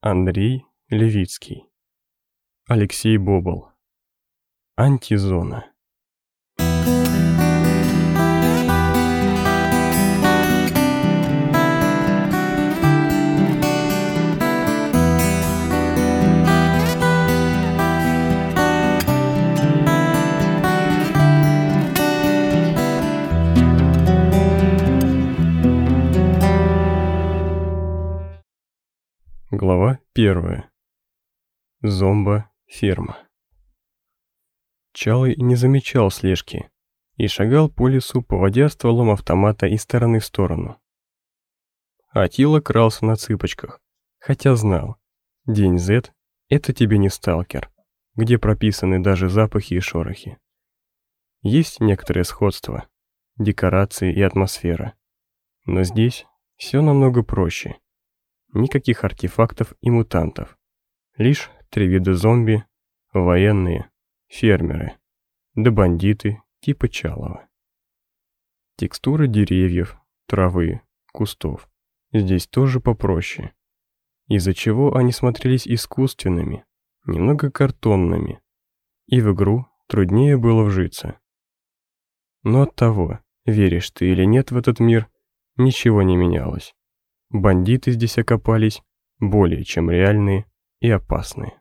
Андрей Левицкий. Алексей Бобл. Антизона. Глава первая. Зомба-ферма. Чалый не замечал слежки и шагал по лесу, поводя стволом автомата из стороны в сторону. Атила крался на цыпочках, хотя знал, день Z — это тебе не сталкер, где прописаны даже запахи и шорохи. Есть некоторое сходство, декорации и атмосфера, но здесь все намного проще — Никаких артефактов и мутантов. Лишь три вида зомби, военные, фермеры, да бандиты типа Чалова. Текстура деревьев, травы, кустов здесь тоже попроще, из-за чего они смотрелись искусственными, немного картонными, и в игру труднее было вжиться. Но от того, веришь ты или нет в этот мир, ничего не менялось. Бандиты здесь окопались, более чем реальные и опасные.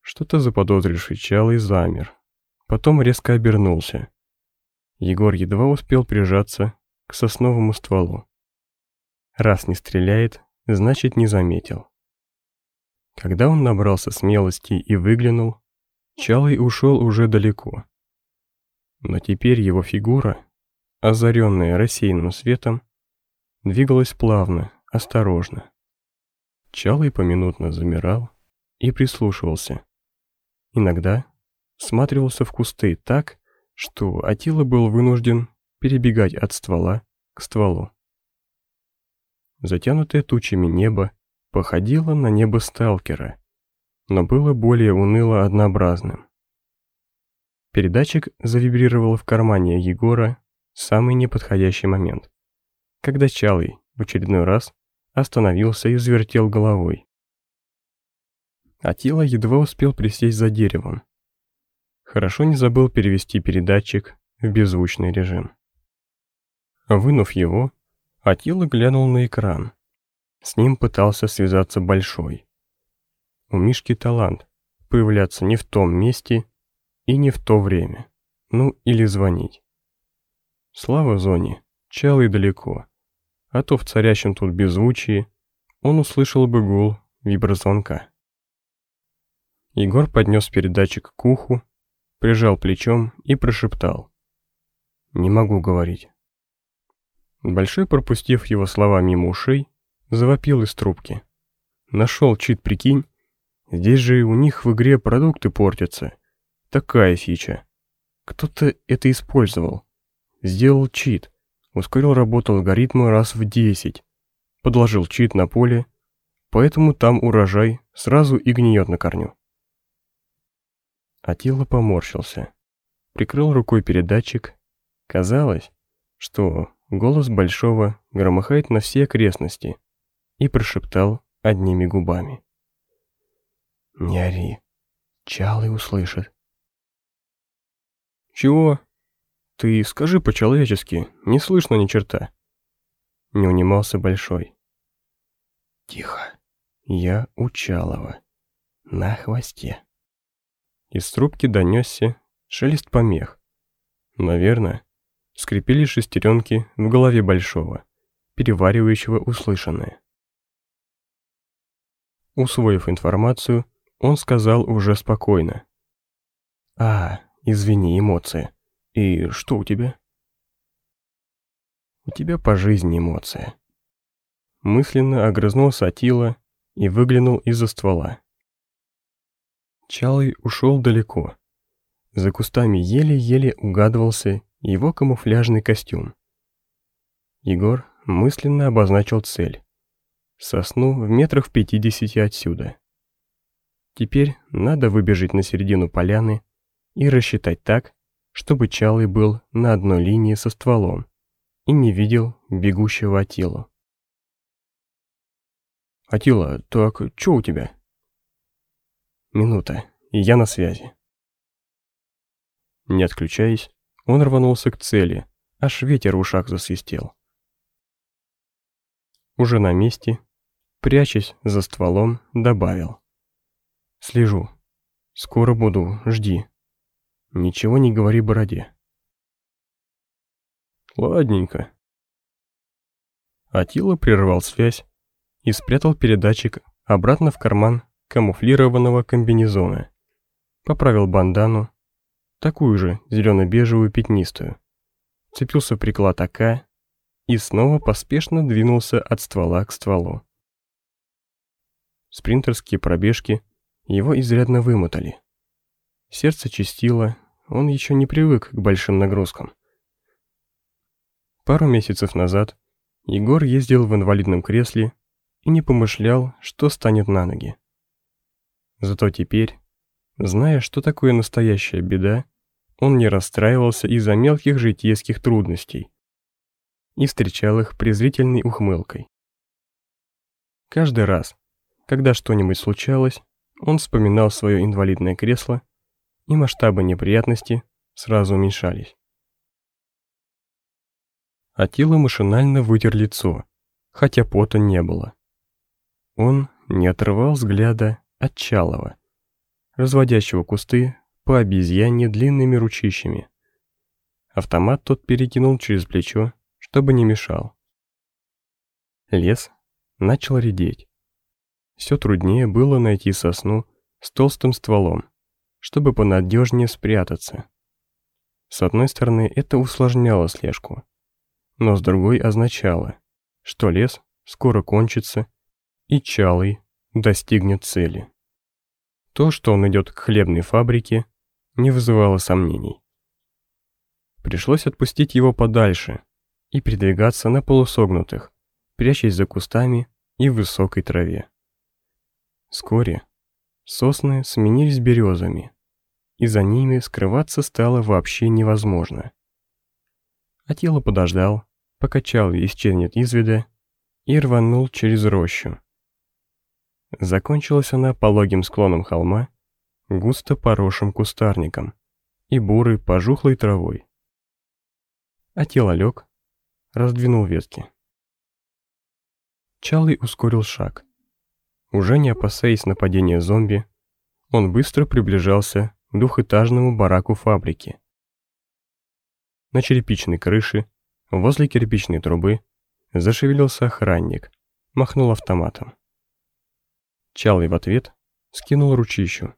Что-то заподозривший Чалый замер, потом резко обернулся. Егор едва успел прижаться к сосновому стволу. Раз не стреляет, значит не заметил. Когда он набрался смелости и выглянул, Чалый ушел уже далеко. Но теперь его фигура, озаренная рассеянным светом, двигалась плавно, осторожно. Чалый поминутно замирал и прислушивался. Иногда всматривался в кусты так, что Атила был вынужден перебегать от ствола к стволу. Затянутое тучами небо походило на небо сталкера, но было более уныло однообразным. Передатчик завибрировал в кармане Егора самый неподходящий момент когда Чалый в очередной раз остановился и завертел головой. Атила едва успел присесть за деревом. Хорошо не забыл перевести передатчик в беззвучный режим. Вынув его, Атила глянул на экран. С ним пытался связаться Большой. У Мишки талант появляться не в том месте и не в то время. Ну, или звонить. Слава зоне, Чалый далеко а то в царящем тут беззвучии он услышал бы гул виброзвонка. Егор поднес передатчик к уху, прижал плечом и прошептал. «Не могу говорить». Большой, пропустив его слова мимо ушей, завопил из трубки. «Нашел чит, прикинь? Здесь же у них в игре продукты портятся. Такая фича. Кто-то это использовал. Сделал чит ускорил работу алгоритма раз в 10, подложил чит на поле, поэтому там урожай сразу и гниет на корню. Атила поморщился, прикрыл рукой передатчик. Казалось, что голос Большого громыхает на все окрестности, и прошептал одними губами. «Не ори, Чалый услышит». «Чего?» «Ты скажи по-человечески, не слышно ни черта». Не унимался Большой. «Тихо, я у Чалова, на хвосте». Из трубки донесся шелест помех. Наверное, скрипели шестеренки в голове Большого, переваривающего услышанное. Усвоив информацию, он сказал уже спокойно. «А, извини, эмоции. «И что у тебя?» «У тебя по жизни эмоция». Мысленно огрызнулся Атила и выглянул из-за ствола. Чалый ушел далеко. За кустами еле-еле угадывался его камуфляжный костюм. Егор мысленно обозначил цель. Сосну в метрах в пятидесяти отсюда. Теперь надо выбежать на середину поляны и рассчитать так, чтобы Чалый был на одной линии со стволом и не видел бегущего Атилу. Атила, так что у тебя?» Минута, я на связи. Не отключаясь, он рванулся к цели, аж ветер в ушах засвистел. Уже на месте, прячась за стволом, добавил. «Слежу. Скоро буду, жди. Ничего не говори бороде». «Ладненько». Атила прервал связь и спрятал передатчик обратно в карман камуфлированного комбинезона. Поправил бандану, такую же зелено-бежевую пятнистую. Цепился приклад АК и снова поспешно двинулся от ствола к стволу. Спринтерские пробежки его изрядно вымотали. Сердце чистило, он еще не привык к большим нагрузкам. Пару месяцев назад Егор ездил в инвалидном кресле и не помышлял, что станет на ноги. Зато теперь, зная, что такое настоящая беда, он не расстраивался из-за мелких житейских трудностей и встречал их презрительной ухмылкой. Каждый раз, когда что-нибудь случалось, он вспоминал свое инвалидное кресло, и масштабы неприятности сразу уменьшались. Атила машинально вытер лицо, хотя пота не было. Он не отрывал взгляда от Чалова, разводящего кусты по обезьяне длинными ручищами. Автомат тот перекинул через плечо, чтобы не мешал. Лес начал редеть. Все труднее было найти сосну с толстым стволом, чтобы понадежнее спрятаться. С одной стороны, это усложняло слежку, но с другой означало, что лес скоро кончится, и Чалый достигнет цели. То, что он идет к хлебной фабрике, не вызывало сомнений. Пришлось отпустить его подальше и передвигаться на полусогнутых, прячась за кустами и в высокой траве. Вскоре сосны сменились березами, и за ними скрываться стало вообще невозможно. А тело подождал, покачал и исчезнет из вида, и рванул через рощу, Закончилась она пологим склоном холма, густо поросшим кустарником и бурой пожухлой травой. А тело лег, раздвинул ветки. Чалый ускорил шаг. Уже не опасаясь нападения зомби, он быстро приближался к двухэтажному бараку фабрики. На черепичной крыше, возле кирпичной трубы, зашевелился охранник, махнул автоматом. Чалый в ответ скинул ручищу.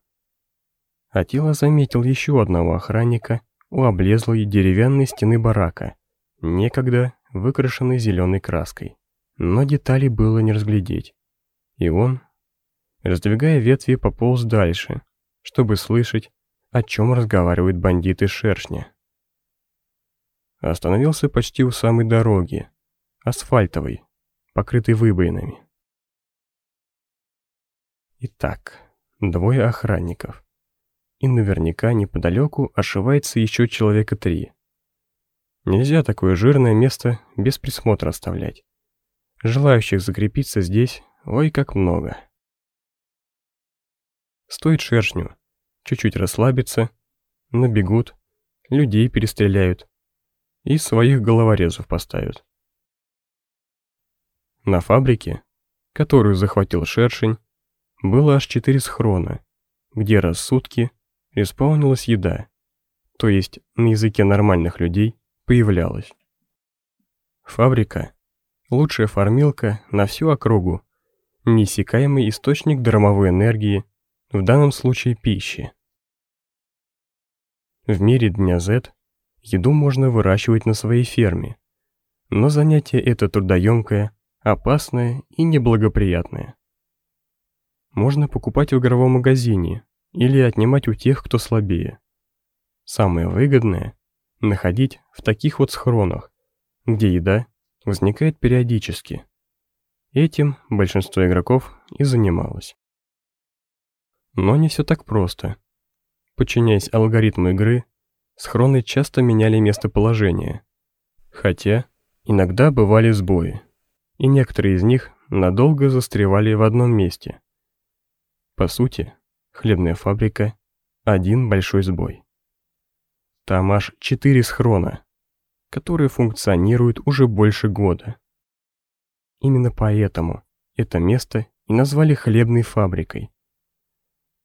Атила заметил еще одного охранника у облезлой деревянной стены барака, некогда выкрашенной зеленой краской. Но деталей было не разглядеть. И он, раздвигая ветви, пополз дальше, чтобы слышать, о чем разговаривают бандиты шершня. Остановился почти у самой дороги, асфальтовой, покрытой выбоинами. Итак, двое охранников. И наверняка неподалеку ошивается еще человека три. Нельзя такое жирное место без присмотра оставлять. Желающих закрепиться здесь, ой, как много. Стоит шершню, чуть-чуть расслабиться, набегут, людей перестреляют и своих головорезов поставят. На фабрике, которую захватил шершень, было аж четыре схрона, где раз в сутки исполнилась еда, то есть на языке нормальных людей появлялась. Фабрика – лучшая фармилка на всю округу, неиссякаемый источник драмовой энергии, в данном случае пищи. В мире дня Z еду можно выращивать на своей ферме, но занятие это трудоемкое, опасное и неблагоприятное можно покупать в игровом магазине или отнимать у тех, кто слабее. Самое выгодное – находить в таких вот схронах, где еда возникает периодически. Этим большинство игроков и занималось. Но не все так просто. Подчиняясь алгоритму игры, схроны часто меняли местоположение. Хотя иногда бывали сбои, и некоторые из них надолго застревали в одном месте. По сути, хлебная фабрика – один большой сбой. Там аж четыре схрона, которые функционируют уже больше года. Именно поэтому это место и назвали хлебной фабрикой.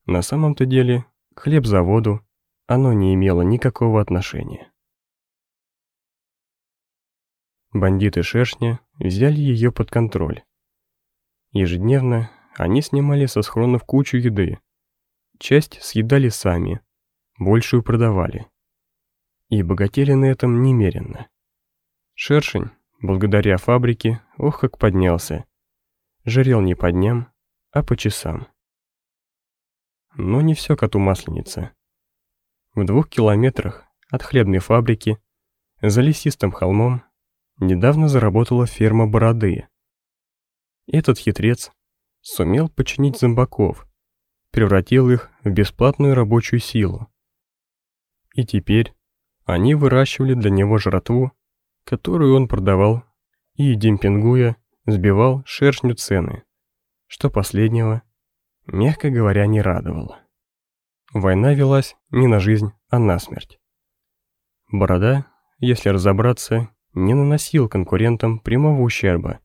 На самом-то деле, к хлебзаводу оно не имело никакого отношения. Бандиты Шершня взяли ее под контроль. Ежедневно они снимали со схронов кучу еды. Часть съедали сами, большую продавали. И богатели на этом немеренно. Шершень, благодаря фабрике, ох как поднялся. Жарел не по дням, а по часам. Но не все коту масленица. В двух километрах от хлебной фабрики, за лесистым холмом, недавно заработала ферма Бороды. Этот хитрец сумел починить зомбаков, превратил их в бесплатную рабочую силу. И теперь они выращивали для него жратву, которую он продавал и, демпингуя, сбивал шершню цены, что последнего, мягко говоря, не радовало. Война велась не на жизнь, а на смерть. Борода, если разобраться, не наносил конкурентам прямого ущерба.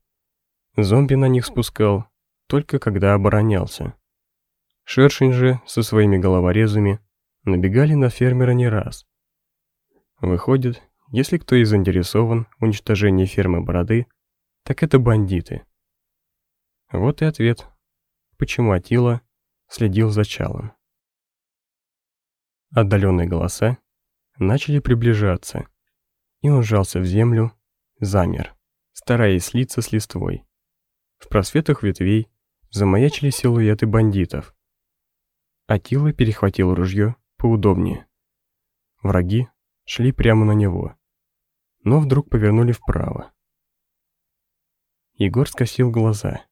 Зомби на них спускал, только когда оборонялся. Шершень же со своими головорезами набегали на фермера не раз. Выходит, если кто и заинтересован в уничтожении фермы Бороды, так это бандиты. Вот и ответ, почему Атила следил за Чалом. Отдаленные голоса начали приближаться, и он сжался в землю, замер, стараясь слиться с листвой. В просветах ветвей замаячили силуэты бандитов. Атила перехватил ружье поудобнее. Враги шли прямо на него, но вдруг повернули вправо. Егор скосил глаза.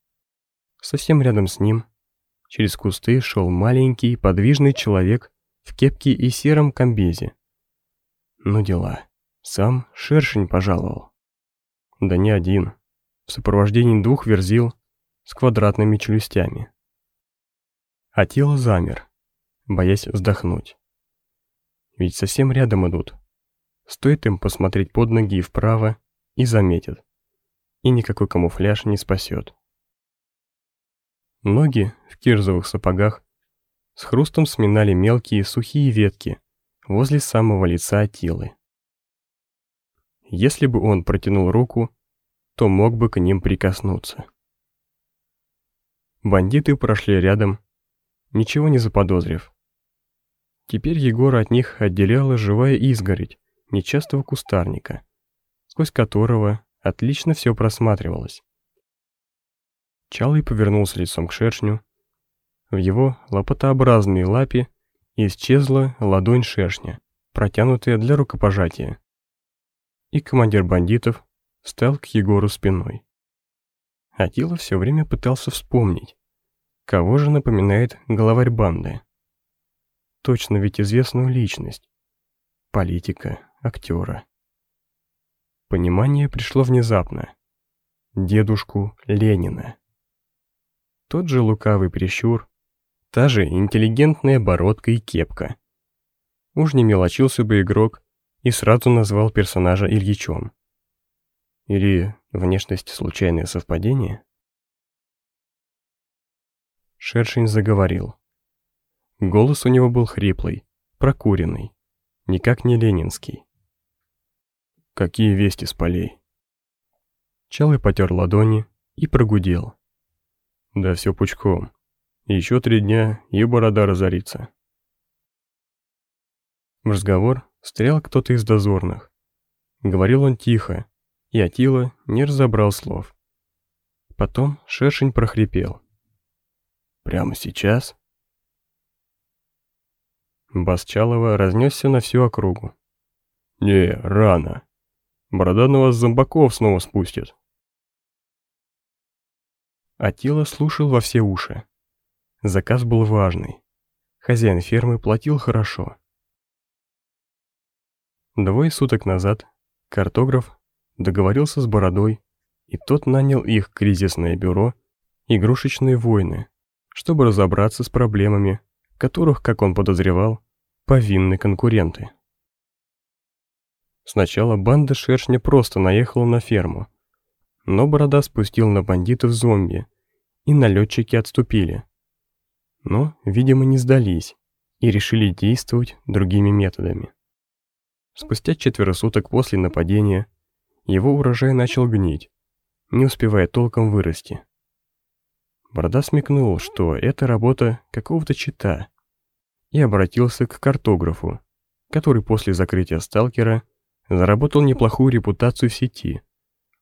Совсем рядом с ним, через кусты, шел маленький подвижный человек в кепке и сером комбезе. Ну дела, сам шершень пожаловал. Да не один, в сопровождении двух верзил с квадратными челюстями. А тело замер, боясь вздохнуть. Ведь совсем рядом идут. Стоит им посмотреть под ноги и вправо, и заметят. И никакой камуфляж не спасет. Ноги в кирзовых сапогах с хрустом сминали мелкие сухие ветки возле самого лица Атилы. Если бы он протянул руку, то мог бы к ним прикоснуться. Бандиты прошли рядом, ничего не заподозрив. Теперь Егора от них отделяла живая изгородь нечастого кустарника, сквозь которого отлично все просматривалось. Чалый повернулся лицом к шершню. В его лопатообразной лапе исчезла ладонь шершня, протянутая для рукопожатия. И командир бандитов стал к Егору спиной. Атила все время пытался вспомнить, кого же напоминает главарь банды. Точно ведь известную личность. Политика, актера. Понимание пришло внезапно. Дедушку Ленина. Тот же лукавый прищур, та же интеллигентная бородка и кепка. Уж не мелочился бы игрок и сразу назвал персонажа Ильичом. Или внешность случайное совпадение? Шершень заговорил. Голос у него был хриплый, прокуренный, никак не ленинский. Какие вести с полей? Чалый потер ладони и прогудел. Да все пучком. Еще три дня, и борода разорится. В разговор встрял кто-то из дозорных. Говорил он тихо, и Атила не разобрал слов. Потом шершень прохрипел. «Прямо сейчас?» Бас Чалова разнесся на всю округу. «Не, рано. Борода на вас зомбаков снова спустит». Атила слушал во все уши. Заказ был важный. Хозяин фермы платил хорошо. Двое суток назад картограф договорился с Бородой и тот нанял их кризисное бюро «Игрушечные войны», чтобы разобраться с проблемами, которых, как он подозревал, повинны конкуренты. Сначала банда шершня просто наехала на ферму, но Борода спустил на бандитов зомби, и налетчики отступили. Но, видимо, не сдались и решили действовать другими методами. Спустя четверо суток после нападения его урожай начал гнить, не успевая толком вырасти. Борода смекнул, что это работа какого-то чита, и обратился к картографу, который после закрытия сталкера заработал неплохую репутацию в сети,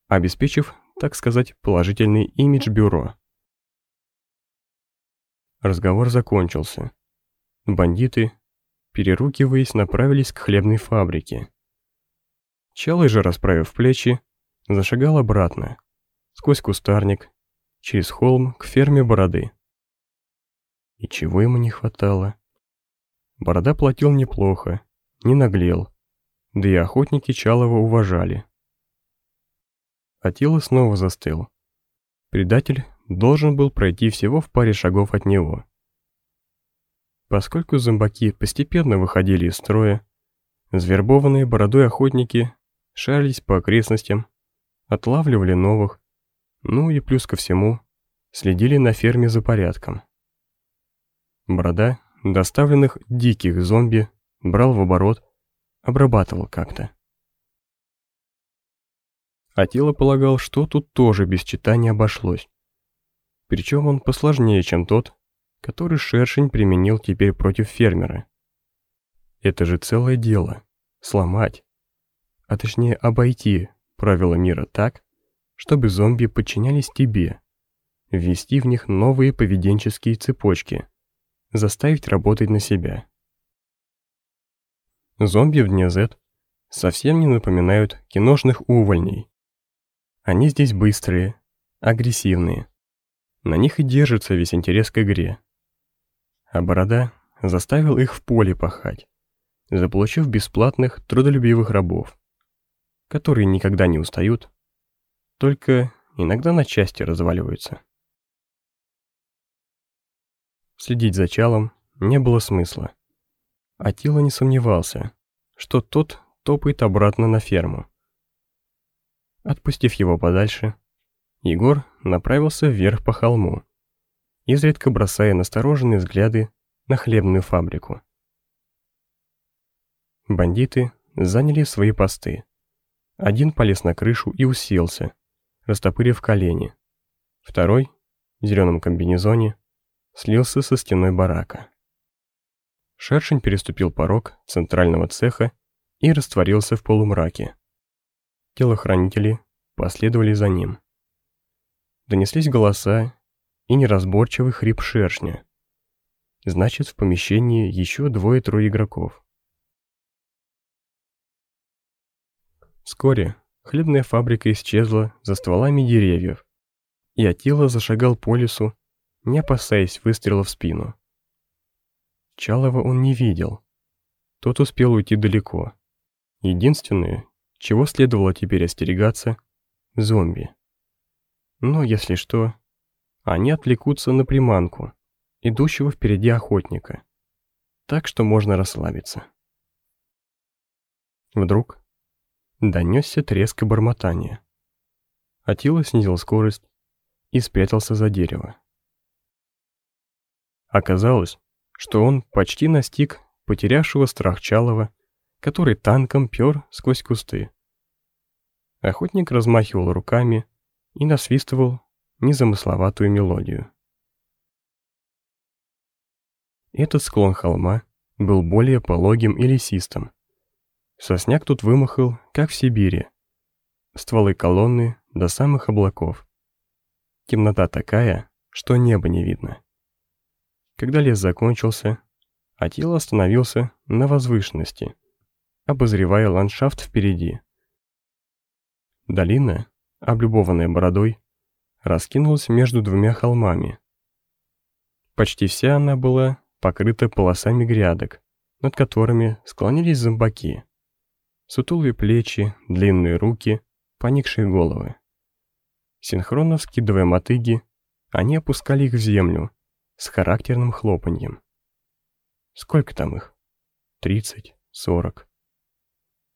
обеспечив, так сказать, положительный имидж бюро. Разговор закончился. Бандиты, переругиваясь, направились к хлебной фабрике. Чалый же, расправив плечи, зашагал обратно, сквозь кустарник, через холм к ферме Бороды. И чего ему не хватало? Борода платил неплохо, не наглел, да и охотники Чалова уважали. Атила снова застыл. Предатель должен был пройти всего в паре шагов от него. Поскольку зомбаки постепенно выходили из строя, звербованные бородой охотники шарились по окрестностям, отлавливали новых, ну и плюс ко всему, следили на ферме за порядком. Борода доставленных диких зомби брал в оборот, обрабатывал как-то. Атила полагал, что тут тоже без читания обошлось. Причем он посложнее, чем тот, который шершень применил теперь против фермера. Это же целое дело — сломать, а точнее обойти правила мира так, чтобы зомби подчинялись тебе, ввести в них новые поведенческие цепочки, заставить работать на себя. Зомби в дне Z совсем не напоминают киношных увольней. Они здесь быстрые, агрессивные. На них и держится весь интерес к игре. А Борода заставил их в поле пахать, заполучив бесплатных трудолюбивых рабов, которые никогда не устают, только иногда на части разваливаются. Следить за Чалом не было смысла. Атила не сомневался, что тот топает обратно на ферму. Отпустив его подальше, Егор направился вверх по холму, изредка бросая настороженные взгляды на хлебную фабрику. Бандиты заняли свои посты. Один полез на крышу и уселся, растопырив колени. Второй, в зеленом комбинезоне, слился со стеной барака. Шершень переступил порог центрального цеха и растворился в полумраке. Телохранители последовали за ним. Донеслись голоса и неразборчивый хрип шершня. Значит, в помещении еще двое-трое игроков. Вскоре хлебная фабрика исчезла за стволами деревьев, и Атила зашагал по лесу, не опасаясь выстрела в спину. Чалова он не видел. Тот успел уйти далеко. Единственное, чего следовало теперь остерегаться — зомби. Но, если что, они отвлекутся на приманку, идущего впереди охотника. Так что можно расслабиться. Вдруг донесся треск и бормотание. Атила снизил скорость и спрятался за дерево. Оказалось, что он почти настиг потерявшего страх Чалова, который танком пер сквозь кусты. Охотник размахивал руками и насвистывал незамысловатую мелодию. Этот склон холма был более пологим и лесистым. Сосняк тут вымахал, как в Сибири. Стволы колонны до самых облаков. Темнота такая, что небо не видно. Когда лес закончился, Атила остановился на возвышенности, обозревая ландшафт впереди. Долина, облюбованная бородой, раскинулась между двумя холмами. Почти вся она была покрыта полосами грядок, над которыми склонились зомбаки. Сутулые плечи, длинные руки, поникшие головы. Синхронно вскидывая мотыги, они опускали их в землю с характерным хлопаньем. Сколько там их? Тридцать, сорок.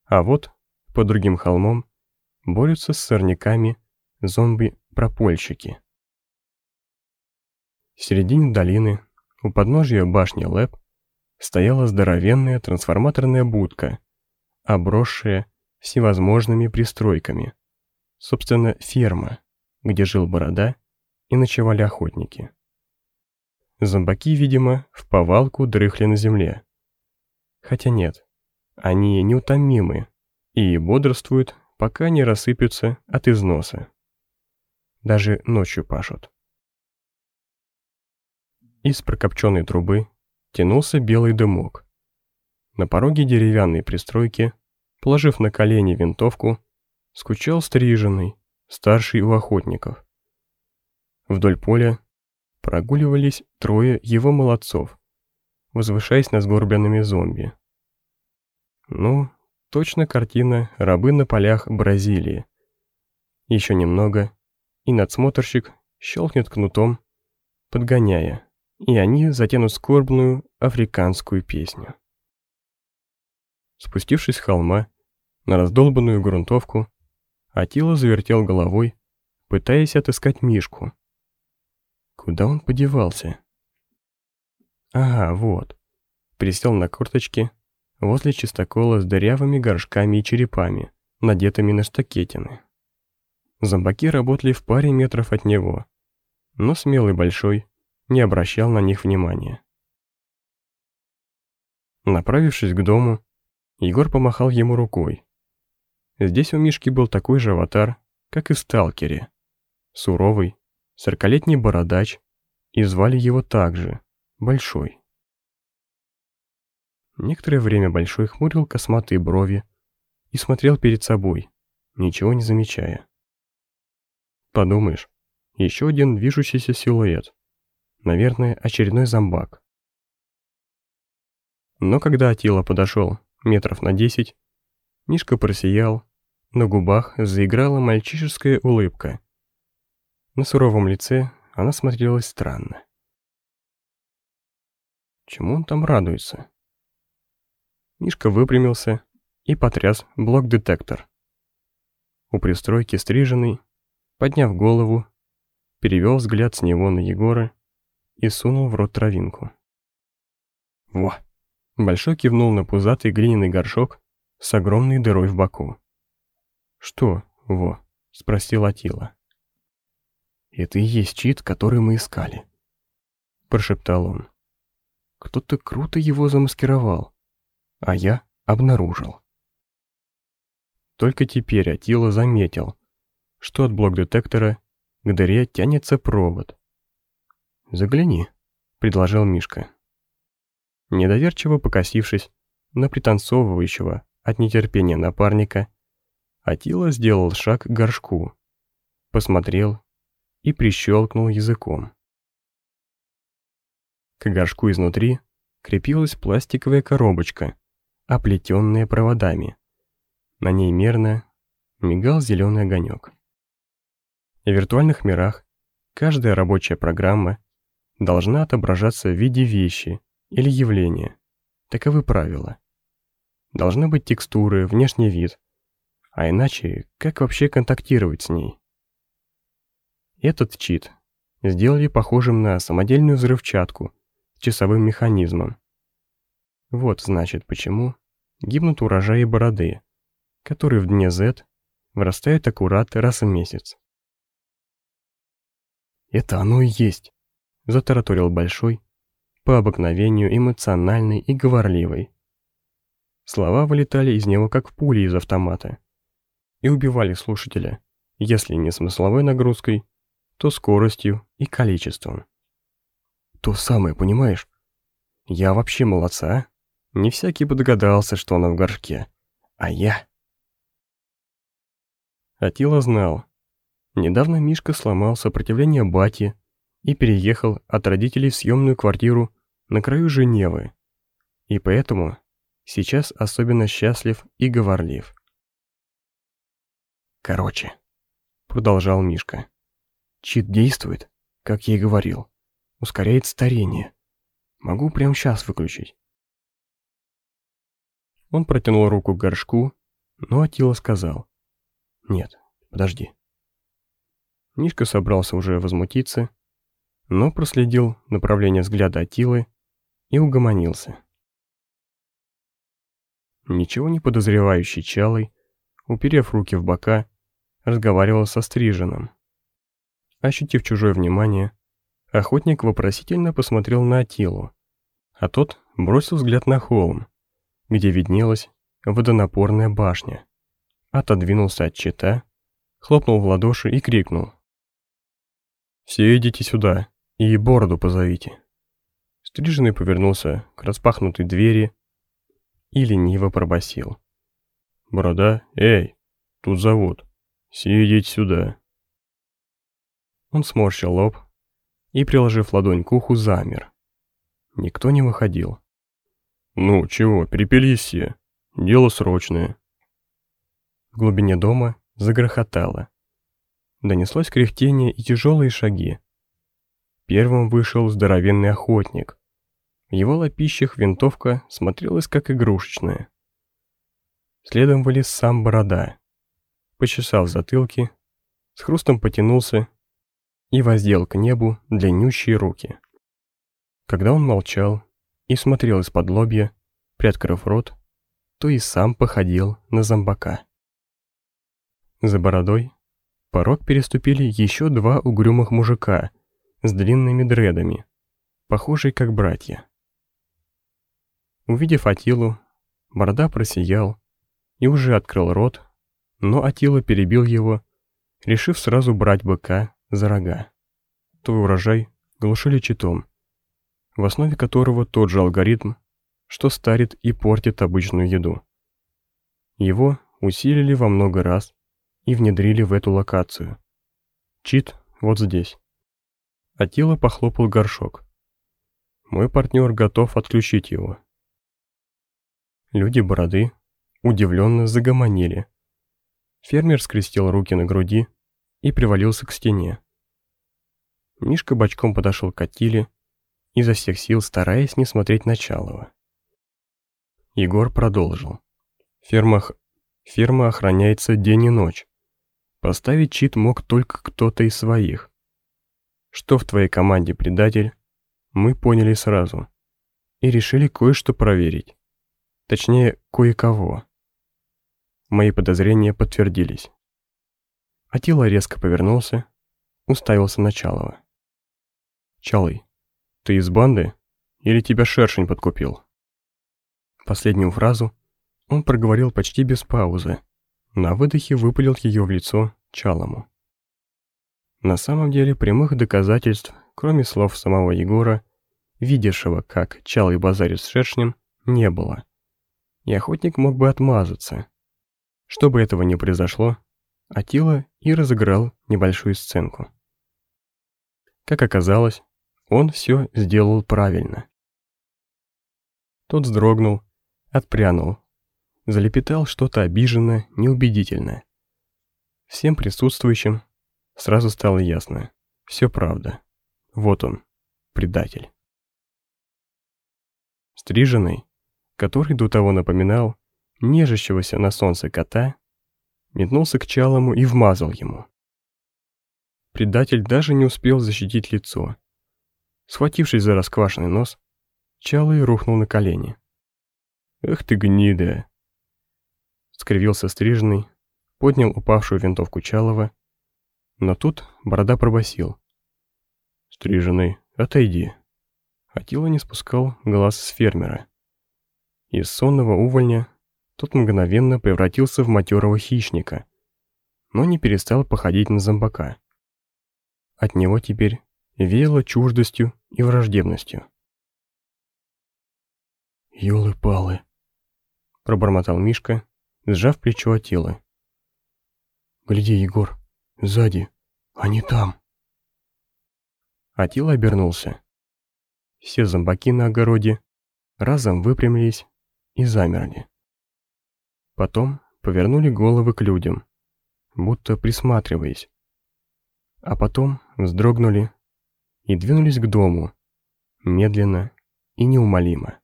А вот, по другим холмам, борются с сорняками зомби-пропольщики. В середине долины, у подножия башни Лэп, стояла здоровенная трансформаторная будка, обросшая всевозможными пристройками. Собственно, ферма, где жил Борода и ночевали охотники. Зомбаки, видимо, в повалку дрыхли на земле. Хотя нет, они неутомимы и бодрствуют, пока не рассыпятся от износа. Даже ночью пашут. Из прокопченной трубы тянулся белый дымок. На пороге деревянной пристройки, положив на колени винтовку, скучал стриженный, старший у охотников. Вдоль поля прогуливались трое его молодцов, возвышаясь над сгорбленными зомби. Ну, точно картина «Рабы на полях Бразилии». Еще немного, и надсмотрщик щелкнет кнутом, подгоняя, и они затянут скорбную африканскую песню. Спустившись с холма, на раздолбанную грунтовку, Атила завертел головой, пытаясь отыскать Мишку. Куда он подевался? Ага, вот. Присел на корточки возле чистокола с дырявыми горшками и черепами, надетыми на штакетины. Зомбаки работали в паре метров от него, но смелый большой не обращал на них внимания. Направившись к дому, Егор помахал ему рукой. Здесь у Мишки был такой же аватар, как и в Сталкере. Суровый, сорокалетний бородач, и звали его также Большой. Некоторое время Большой хмурил косматые брови и смотрел перед собой, ничего не замечая. Подумаешь, еще один движущийся силуэт. Наверное, очередной зомбак. Но когда Атила подошел метров на десять, Мишка просиял, на губах заиграла мальчишеская улыбка. На суровом лице она смотрелась странно. Чему он там радуется? Мишка выпрямился и потряс блок-детектор. У пристройки стриженный, подняв голову, перевел взгляд с него на Егора и сунул в рот травинку. «Во!» Большой кивнул на пузатый глиняный горшок с огромной дырой в боку. «Что, во?» — спросил Атила. «Это и есть чит, который мы искали», — прошептал он. «Кто-то круто его замаскировал, а я обнаружил». Только теперь Атила заметил, что от блок-детектора к дыре тянется провод. «Загляни», — предложил Мишка. Недоверчиво покосившись на пританцовывающего от нетерпения напарника, Атила сделал шаг к горшку, посмотрел и прищелкнул языком. К горшку изнутри крепилась пластиковая коробочка, оплетенная проводами. На ней мерно мигал зеленый огонек. В виртуальных мирах каждая рабочая программа должна отображаться в виде вещи или явления. Таковы правила. Должны быть текстуры, внешний вид. А иначе, как вообще контактировать с ней? Этот чит сделали похожим на самодельную взрывчатку с часовым механизмом. Вот, значит, почему гибнут урожаи бороды, которые в дне Z вырастают аккурат раз в месяц. «Это оно и есть», — затараторил Большой, по обыкновению эмоциональный и говорливый. Слова вылетали из него как пули из автомата и убивали слушателя, если не смысловой нагрузкой, то скоростью и количеством. То самое, понимаешь? Я вообще молодца, а? Не всякий бы догадался, что она в горшке. А я... Атила знал, Недавно Мишка сломал сопротивление бати и переехал от родителей в съемную квартиру на краю Женевы. И поэтому сейчас особенно счастлив и говорлив. «Короче», — продолжал Мишка, Чит действует, как я и говорил. Ускоряет старение. Могу прямо сейчас выключить. Он протянул руку к горшку, но Атила сказал. «Нет, подожди». Мишка собрался уже возмутиться, но проследил направление взгляда Атилы и угомонился. Ничего не подозревающий Чалый, уперев руки в бока, разговаривал со Стриженом. Ощутив чужое внимание, охотник вопросительно посмотрел на Атилу, а тот бросил взгляд на холм, где виднелась водонапорная башня, отодвинулся от щита, хлопнул в ладоши и крикнул. «Все идите сюда и бороду позовите». Стриженный повернулся к распахнутой двери и лениво пробасил: «Борода, эй, тут зовут. Все сюда». Он сморщил лоб и, приложив ладонь к уху, замер. Никто не выходил. «Ну, чего, перепились все. Дело срочное». В глубине дома загрохотало. Донеслось кряхтение и тяжелые шаги. Первым вышел здоровенный охотник. В его лопищах винтовка смотрелась как игрушечная. Следом вылез сам борода. Почесав затылки, с хрустом потянулся и воздел к небу длиннющие руки. Когда он молчал, и смотрел из-под лобья, приоткрыв рот, то и сам походил на зомбака. За бородой порог переступили еще два угрюмых мужика с длинными дредами, похожие как братья. Увидев Атилу, борода просиял и уже открыл рот, но Атила перебил его, решив сразу брать быка за рога. Твой урожай глушили читом, в основе которого тот же алгоритм, что старит и портит обычную еду. Его усилили во много раз и внедрили в эту локацию. Чит вот здесь. Атила похлопал горшок. Мой партнер готов отключить его. Люди бороды удивленно загомонили. Фермер скрестил руки на груди и привалился к стене. Мишка бочком подошел к Атиле изо всех сил стараясь не смотреть на Чалова. Егор продолжил. Ферма, ферма охраняется день и ночь. Поставить чит мог только кто-то из своих. Что в твоей команде предатель, мы поняли сразу. И решили кое-что проверить. Точнее, кое-кого. Мои подозрения подтвердились. Атила резко повернулся, уставился на Чалова. «Чалый, «Ты из банды? Или тебя шершень подкупил?» Последнюю фразу он проговорил почти без паузы. На выдохе выпалил ее в лицо Чалому. На самом деле прямых доказательств, кроме слов самого Егора, видевшего, как Чалый базарит с шершнем, не было. И охотник мог бы отмазаться. Чтобы этого не произошло, Атила и разыграл небольшую сценку. Как оказалось, он все сделал правильно. Тот вздрогнул, отпрянул, залепетал что-то обиженное, неубедительное. Всем присутствующим сразу стало ясно. Все правда. Вот он, предатель. Стриженный, который до того напоминал нежащегося на солнце кота, метнулся к Чалому и вмазал ему. Предатель даже не успел защитить лицо. Схватившись за расквашенный нос, Чалый рухнул на колени. «Эх ты гнида!» Скривился стриженный, поднял упавшую винтовку Чалова, но тут борода пробасил. «Стриженный, отойди!» Атила не спускал глаз с фермера. Из сонного увольня тот мгновенно превратился в матерого хищника, но не перестал походить на зомбака. От него теперь веяло чуждостью и враждебностью. «Ёлы-палы», — пробормотал Мишка, сжав плечо Атилы. «Гляди, Егор, сзади, они там». Атила обернулся. Все зомбаки на огороде разом выпрямились и замерли. Потом повернули головы к людям, будто присматриваясь. А потом вздрогнули и двинулись к дому, медленно и неумолимо.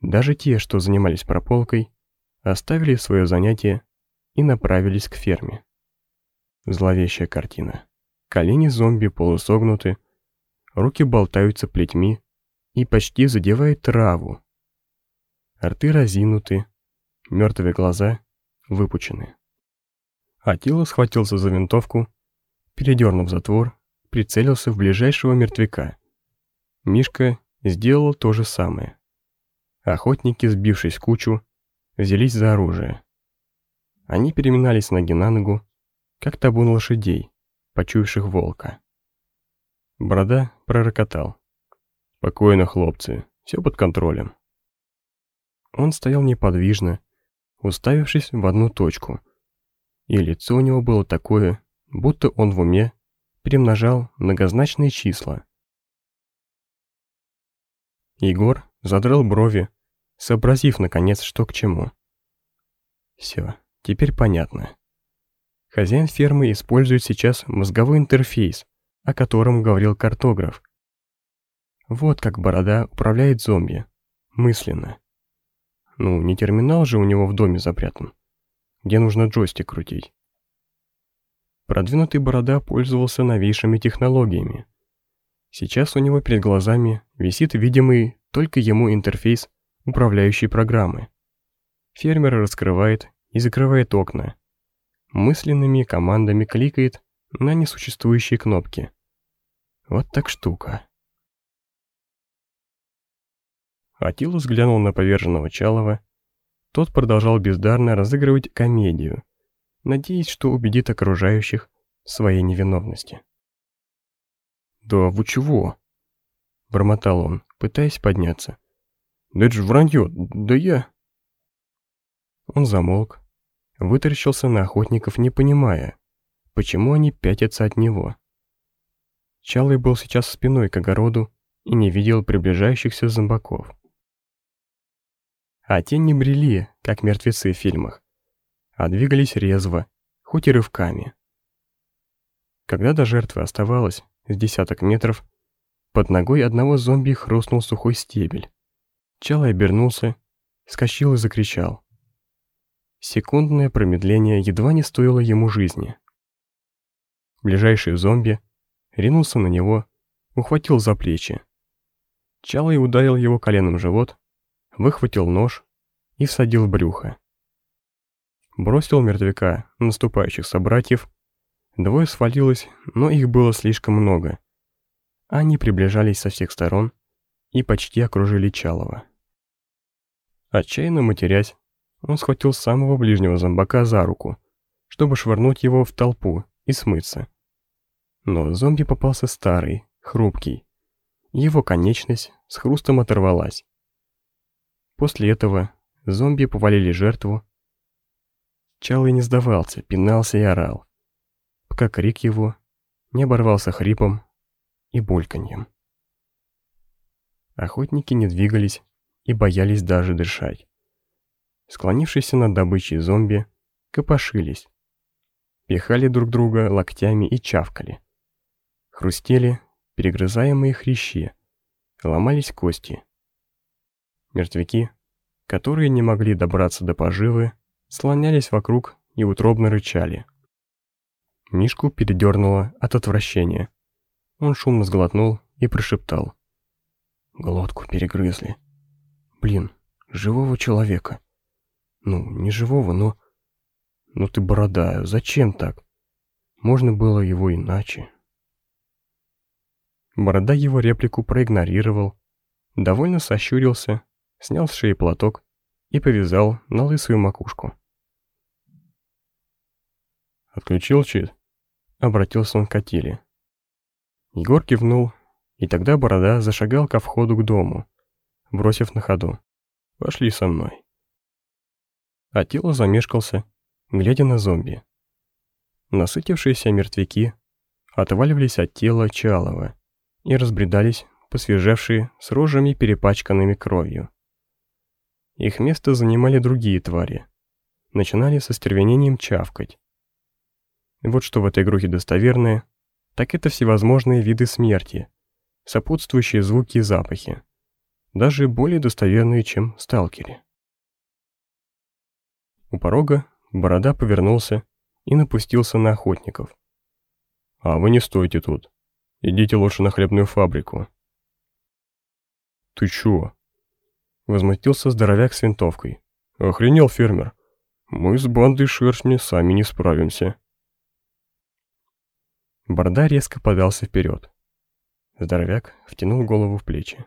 Даже те, что занимались прополкой, оставили свое занятие и направились к ферме. Зловещая картина. Колени зомби полусогнуты, руки болтаются плетьми и почти задевают траву. Рты разинуты, мертвые глаза выпучены. Атила схватился за винтовку, передернув затвор, прицелился в ближайшего мертвяка. Мишка сделал то же самое. Охотники, сбившись в кучу, взялись за оружие. Они переминались ноги на ногу, как табун лошадей, почуявших волка. Борода пророкотал. «Спокойно, хлопцы, все под контролем». Он стоял неподвижно, уставившись в одну точку, и лицо у него было такое, будто он в уме перемножал многозначные числа. Егор задрал брови, сообразив, наконец, что к чему. Все, теперь понятно. Хозяин фермы использует сейчас мозговой интерфейс, о котором говорил картограф. Вот как Борода управляет зомби. Мысленно. Ну, не терминал же у него в доме запрятан, где нужно джойстик крутить. Продвинутый Борода пользовался новейшими технологиями. Сейчас у него перед глазами висит видимый только ему интерфейс управляющей программы. Фермер раскрывает и закрывает окна, мысленными командами кликает на несуществующие кнопки. Вот так штука. Атилус взглянул на поверженного Чалова. Тот продолжал бездарно разыгрывать комедию, надеясь, что убедит окружающих в своей невиновности. «Да вы чего?» — бормотал он, пытаясь подняться. «Да это же вранье, да я...» Он замолк, вытаращился на охотников, не понимая, почему они пятятся от него. Чалый был сейчас спиной к огороду и не видел приближающихся зомбаков. А те не брели, как мертвецы в фильмах, а двигались резво, хоть и рывками. Когда до жертвы оставалось с десяток метров, под ногой одного зомби хрустнул сухой стебель. Чалый обернулся, скочил и закричал. Секундное промедление едва не стоило ему жизни. Ближайший зомби ринулся на него, ухватил за плечи. Чалый ударил его коленом в живот, выхватил нож и всадил в брюхо. Бросил мертвяка наступающих собратьев. Двое свалилось, но их было слишком много. Они приближались со всех сторон и почти окружили Чалова. Отчаянно матерясь, он схватил самого ближнего зомбака за руку, чтобы швырнуть его в толпу и смыться. Но зомби попался старый, хрупкий. Его конечность с хрустом оторвалась. После этого зомби повалили жертву. Чалый не сдавался, пинался и орал, пока крик его не оборвался хрипом и бульканьем. Охотники не двигались и боялись даже дышать склонившиеся над добычей зомби, копошились. Пихали друг друга локтями и чавкали. Хрустели перегрызаемые хрящи, ломались кости. Мертвяки, которые не могли добраться до поживы, слонялись вокруг и утробно рычали. Мишку передернуло от отвращения. Он шумно сглотнул и прошептал. Глотку перегрызли. Блин, живого человека. Ну, не живого, но... Ну ты борода, зачем так? Можно было его иначе. Борода его реплику проигнорировал, довольно сощурился, снял с шеи платок и повязал на лысую макушку. «Отключил чит?» — обратился он к Атиле. Егор кивнул, и тогда Борода зашагал ко входу к дому, бросив на ходу. «Пошли со мной». А тело замешкался, глядя на зомби. Насытившиеся мертвяки отваливались от тела Чалова и разбредались, посвежевшие, с рожами перепачканными кровью. Их место занимали другие твари. Начинали со стервенением чавкать. Вот что в этой игрухе достоверное, так это всевозможные виды смерти, сопутствующие звуки и запахи, даже более достоверные, чем сталкеры. У порога Борода повернулся и напустился на охотников. «А вы не стойте тут. Идите лучше на хлебную фабрику». «Ты чё?» Возмутился здоровяк с винтовкой. «Охренел фермер. Мы с бандой шершни сами не справимся». Борода резко подался вперед. Здоровяк втянул голову в плечи.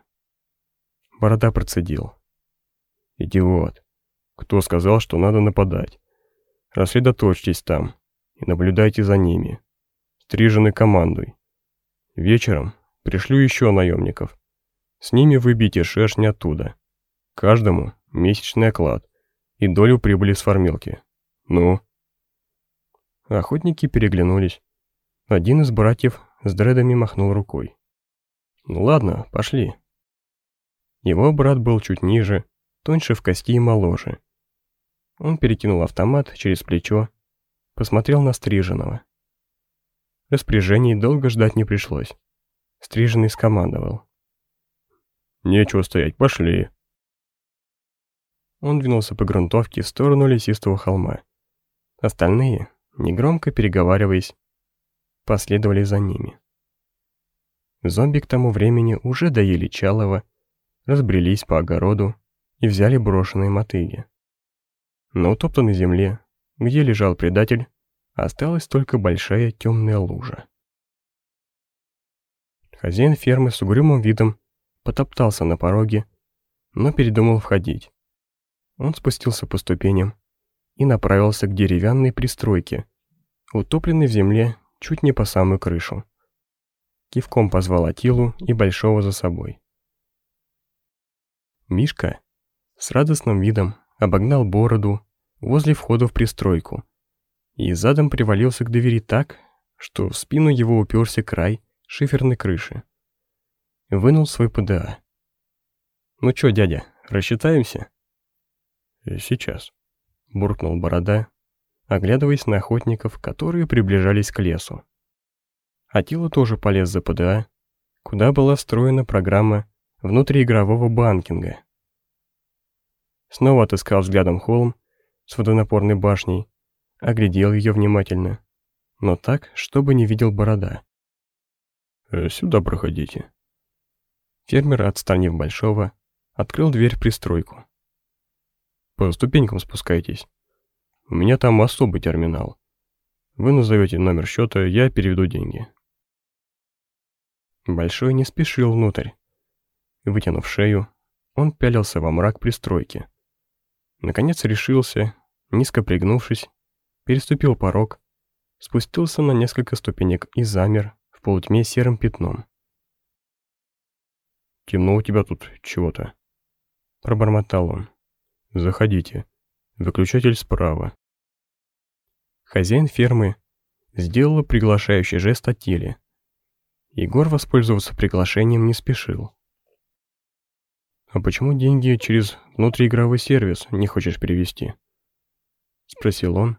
Борода процедил. «Идиот. Кто сказал, что надо нападать? Рассредоточьтесь там и наблюдайте за ними. Стрижены командуй. Вечером пришлю еще наемников. С ними выбейте шершни оттуда. Каждому месячный оклад и долю прибыли с фармилки. Ну?» Охотники переглянулись. Один из братьев с дредами махнул рукой. «Ну ладно, пошли». Его брат был чуть ниже, тоньше в кости и моложе. Он перекинул автомат через плечо, посмотрел на Стриженного. Распоряжений долго ждать не пришлось. Стриженный скомандовал. «Нечего стоять, пошли!» Он двинулся по грунтовке в сторону лесистого холма. Остальные, негромко переговариваясь, последовали за ними. Зомби к тому времени уже доели Чалова, разбрелись по огороду и взяли брошенные мотыги. На утоптанной земле, где лежал предатель, осталась только большая темная лужа. Хозяин фермы с угрюмым видом потоптался на пороге, но передумал входить. Он спустился по ступеням и направился к деревянной пристройке, утопленной в земле чуть не по самую крышу. Кивком позвал Атилу и Большого за собой. Мишка с радостным видом обогнал бороду возле входа в пристройку и задом привалился к двери так, что в спину его уперся край шиферной крыши. Вынул свой ПДА. «Ну чё, дядя, рассчитаемся?» «Э, «Сейчас», — буркнул Борода, оглядываясь на охотников, которые приближались к лесу. Атила тоже полез за ПДА, куда была встроена программа внутриигрового банкинга. Снова отыскал взглядом холм с водонапорной башней, оглядел ее внимательно, но так, чтобы не видел борода. «Э, «Сюда проходите». Фермер, отстанив Большого, открыл дверь в пристройку. «По ступенькам спускайтесь. У меня там особый терминал. Вы назовете номер счета, я переведу деньги». Большой не спешил внутрь. Вытянув шею, он пялился во мрак пристройки. Наконец решился, низко пригнувшись, переступил порог, спустился на несколько ступенек и замер в полутьме серым пятном. «Темно у тебя тут чего-то», — пробормотал он. «Заходите. Выключатель справа». Хозяин фермы сделал приглашающий жест от теле. Егор воспользоваться приглашением не спешил. «А почему деньги через внутриигровой сервис не хочешь перевести?» Спросил он,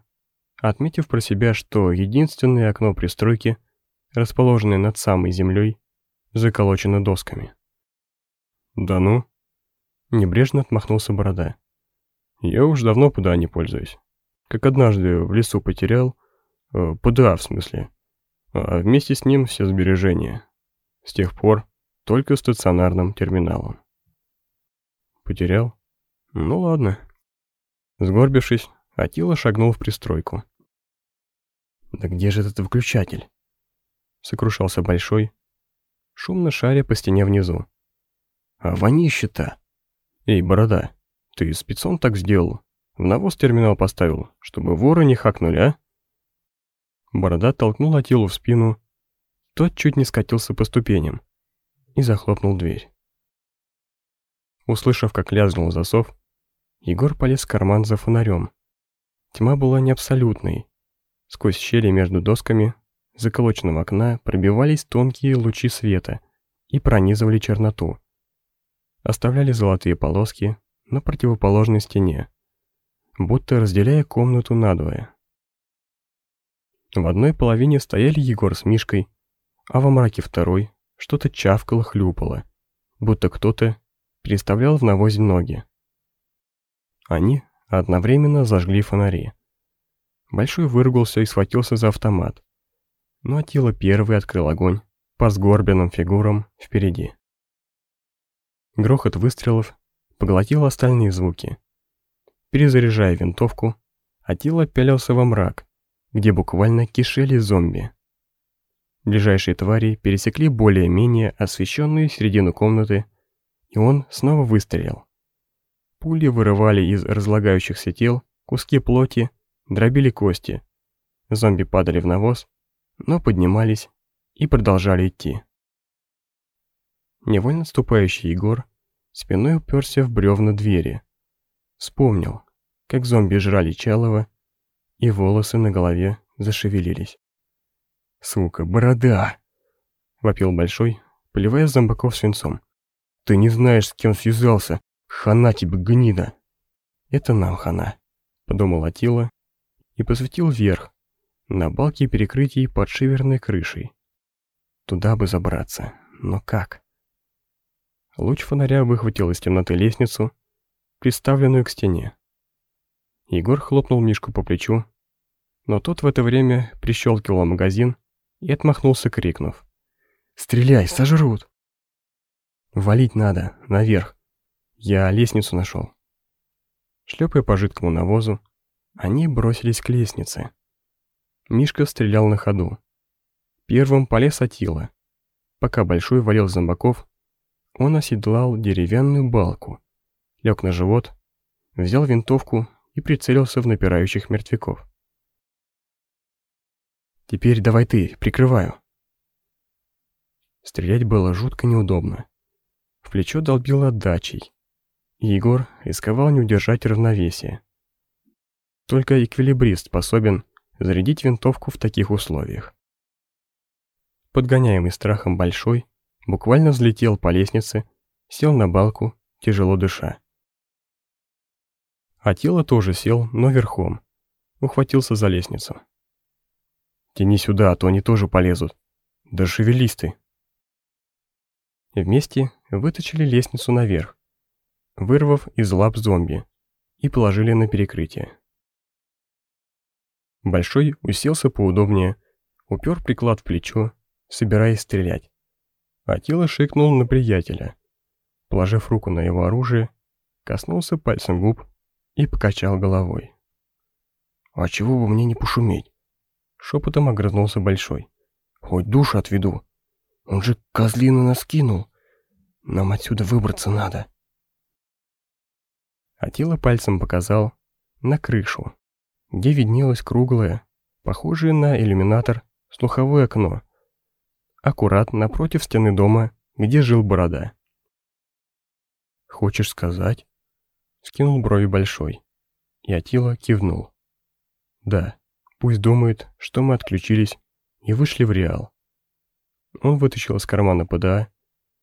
отметив про себя, что единственное окно пристройки, расположенное над самой землей, заколочено досками. «Да ну?» Небрежно отмахнулся Борода. «Я уж давно ПДА не пользуюсь. Как однажды в лесу потерял, э, ПДА в смысле, а вместе с ним все сбережения. С тех пор только стационарным терминалом. Потерял? Ну ладно. Сгорбившись, Атила шагнул в пристройку. «Да где же этот выключатель?» Сокрушался Большой, шумно шаря по стене внизу. «А вонище-то!» «Эй, борода, ты спецом так сделал? В навоз терминал поставил, чтобы воры не хакнули, а?» Борода толкнул Атилу в спину. Тот чуть не скатился по ступеням и захлопнул дверь. Услышав, как лязгнул засов, Егор полез в карман за фонарем. Тьма была не абсолютной. Сквозь щели между досками заколоченного окна пробивались тонкие лучи света и пронизывали черноту. Оставляли золотые полоски на противоположной стене, будто разделяя комнату надвое. В одной половине стояли Егор с Мишкой, а во мраке второй что-то чавкало, хлюпало, будто кто-то переставлял в навозе ноги. Они одновременно зажгли фонари. Большой выругался и схватился за автомат, но Атила первый открыл огонь по сгорбленным фигурам впереди. Грохот выстрелов поглотил остальные звуки. Перезаряжая винтовку, Атила пялился во мрак, где буквально кишели зомби. Ближайшие твари пересекли более-менее освещенную середину комнаты, и он снова выстрелил. Пули вырывали из разлагающихся тел куски плоти, дробили кости. Зомби падали в навоз, но поднимались и продолжали идти. Невольно ступающий Егор спиной уперся в бревна двери. Вспомнил, как зомби жрали Чалова, и волосы на голове зашевелились. «Сука, борода!» — вопил Большой, поливая зомбаков свинцом. «Ты не знаешь, с кем связался! Хана тебе, гнида!» «Это нам хана», — подумал Атила и посветил вверх, на балке перекрытий под шиверной крышей. Туда бы забраться, но как? Луч фонаря выхватил из темноты лестницу, приставленную к стене. Егор хлопнул Мишку по плечу, но тот в это время прищелкивал магазин и отмахнулся, крикнув. «Стреляй, сожрут!» «Валить надо, наверх. Я лестницу нашел». Шлепая по жидкому навозу, они бросились к лестнице. Мишка стрелял на ходу. Первым полез Атила. Пока Большой валил зомбаков, он оседлал деревянную балку, лег на живот, взял винтовку и прицелился в напирающих мертвяков. «Теперь давай ты, прикрываю». Стрелять было жутко неудобно. В плечо долбило отдачей. Егор рисковал не удержать равновесие. Только эквилибрист способен зарядить винтовку в таких условиях. Подгоняемый страхом большой, буквально взлетел по лестнице, сел на балку, тяжело дыша. А тело тоже сел, но верхом, ухватился за лестницу. «Тяни сюда, а то они тоже полезут. Да шевелись ты!» Вместе вытащили лестницу наверх, вырвав из лап зомби, и положили на перекрытие. Большой уселся поудобнее, упер приклад в плечо, собираясь стрелять. Атила шикнул на приятеля. Положив руку на его оружие, коснулся пальцем губ и покачал головой. «А чего бы мне не пошуметь?» Шепотом огрызнулся Большой. «Хоть душ отведу. Он же козлина нас кинул. Нам отсюда выбраться надо». Атила пальцем показал на крышу, где виднелось круглое, похожее на иллюминатор, слуховое окно. Аккурат напротив стены дома, где жил Борода. «Хочешь сказать?» Скинул брови большой. И Атила кивнул. «Да, пусть думает, что мы отключились и вышли в Реал». Он вытащил из кармана ПДА,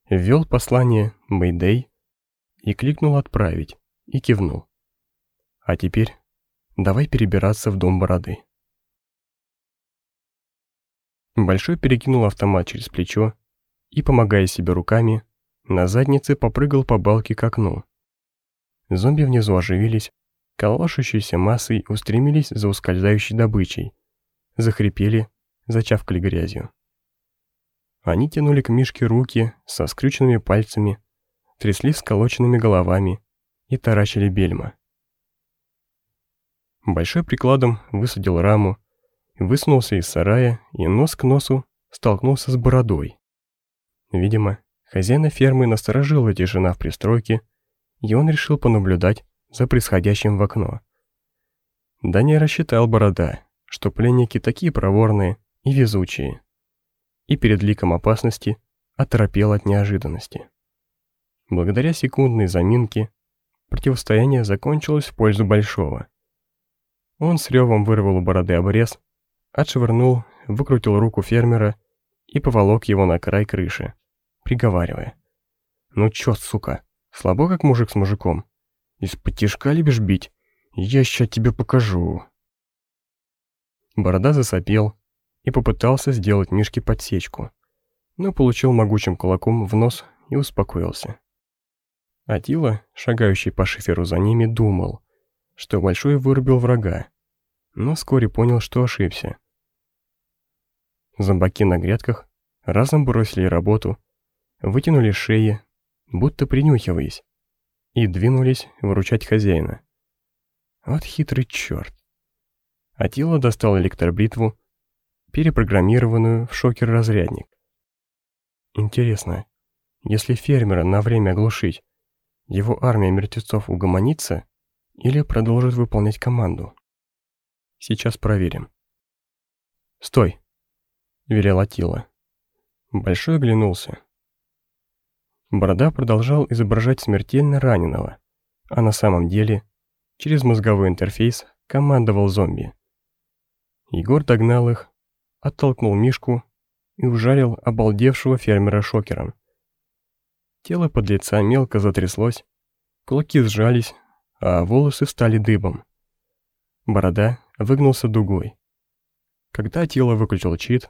ввел послание «Мэйдэй» и кликнул «Отправить» и кивнул. «А теперь Давай перебираться в дом бороды. Большой перекинул автомат через плечо и, помогая себе руками, на заднице попрыгал по балке к окну. Зомби внизу оживились, колошущейся массой устремились за ускользающей добычей, захрипели, зачавкали грязью. Они тянули к Мишке руки со скрюченными пальцами, трясли сколоченными головами и таращили бельма. Большой прикладом высадил раму, высунулся из сарая и нос к носу столкнулся с бородой. Видимо, хозяина фермы насторожила тишина в пристройке, и он решил понаблюдать за происходящим в окно. Да не рассчитал борода, что пленники такие проворные и везучие. И перед ликом опасности оторопел от неожиданности. Благодаря секундной заминке противостояние закончилось в пользу Большого – он с ревом вырвал у бороды обрез, отшвырнул, выкрутил руку фермера и поволок его на край крыши, приговаривая. «Ну чё, сука, слабо как мужик с мужиком? Из-под тишка любишь бить? Я ща тебе покажу». Борода засопел и попытался сделать Мишке подсечку, но получил могучим кулаком в нос и успокоился. Атила, шагающий по шиферу за ними, думал, что Большой вырубил врага, но вскоре понял, что ошибся. Зомбаки на грядках разом бросили работу, вытянули шеи, будто принюхиваясь, и двинулись выручать хозяина. Вот хитрый черт. Атила достал электробритву, перепрограммированную в шокер-разрядник. Интересно, если фермера на время оглушить, его армия мертвецов угомонится или продолжит выполнять команду? Сейчас проверим. «Стой!» — велел Атила. Большой оглянулся. Борода продолжал изображать смертельно раненого, а на самом деле через мозговой интерфейс командовал зомби. Егор догнал их, оттолкнул Мишку и ужалил обалдевшего фермера шокером. Тело подлеца мелко затряслось, кулаки сжались, а волосы стали дыбом. Борода выгнулся дугой. Когда тело выключил чит,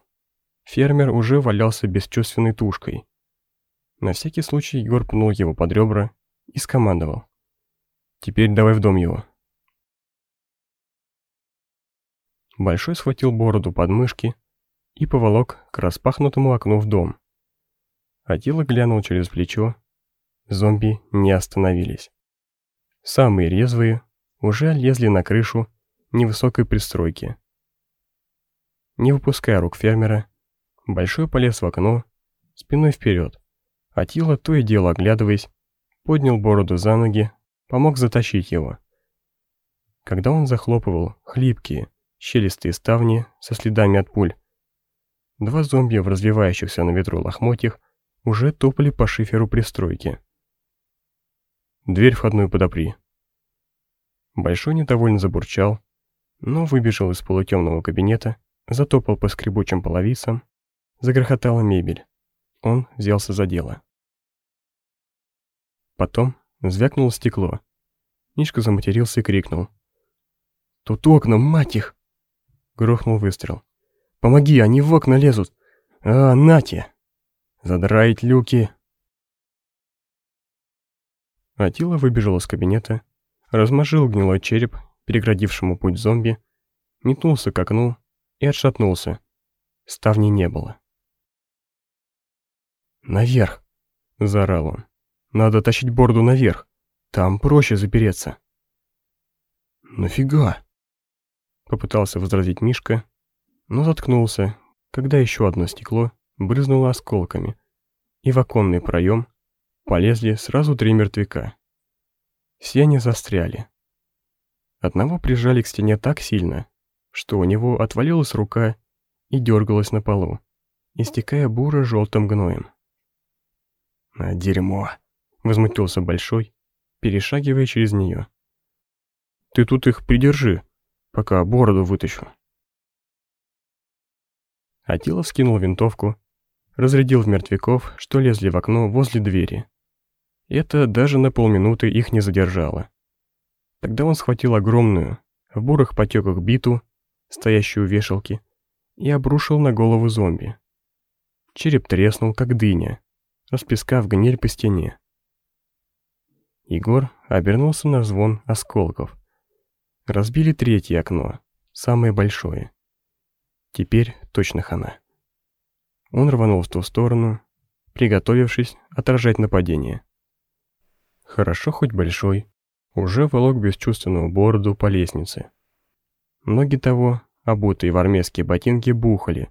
фермер уже валялся бесчувственной тушкой. На всякий случай Егор пнул его под ребра и скомандовал. «Теперь давай в дом его». Большой схватил бороду под мышки и поволок к распахнутому окну в дом. Атила глянул через плечо. Зомби не остановились. Самые резвые уже лезли на крышу невысокой пристройки. Не выпуская рук фермера, Большой полез в окно, спиной вперед. Атила, то и дело оглядываясь, поднял бороду за ноги, помог затащить его. Когда он захлопывал хлипкие, щелистые ставни со следами от пуль, два зомби в развивающихся на ветру лохмотьях уже топали по шиферу пристройки. «Дверь входную подопри». Большой недовольно забурчал, но выбежал из полутемного кабинета, затопал по скребучим половицам, загрохотала мебель. Он взялся за дело. Потом звякнуло стекло. Мишка заматерился и крикнул. «Тут окна, мать их!» Грохнул выстрел. «Помоги, они в окна лезут! А, нате!» Задраить люки!» Атила выбежал из кабинета, размажил гнилой череп, переградившему путь зомби, метнулся к окну и отшатнулся. Ставни не было. «Наверх!» — заорал он. «Надо тащить борду наверх. Там проще запереться». «Нафига?» — попытался возразить Мишка, но заткнулся, когда еще одно стекло брызнуло осколками, и в оконный проем полезли сразу три мертвяка. Все они застряли. Одного прижали к стене так сильно, что у него отвалилась рука и дергалась на полу, истекая буро-желтым гноем. «А дерьмо!» — возмутился Большой, перешагивая через нее. «Ты тут их придержи, пока бороду вытащу». Атилов скинул винтовку разрядил в мертвяков, что лезли в окно возле двери. Это даже на полминуты их не задержало. Тогда он схватил огромную, в бурых потеках биту, стоящую у вешалки, и обрушил на голову зомби. Череп треснул, как дыня, распескав гниль по стене. Егор обернулся на звон осколков. Разбили третье окно, самое большое. Теперь точно хана. Он рванул в ту сторону, приготовившись отражать нападение. Хорошо хоть большой, уже волок бесчувственную бороду по лестнице. Ноги того, обутые в армейские ботинки, бухали,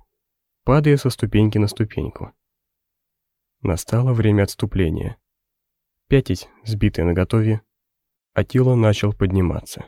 падая со ступеньки на ступеньку. Настало время отступления. Пятить, сбитый наготове, Атила начал подниматься.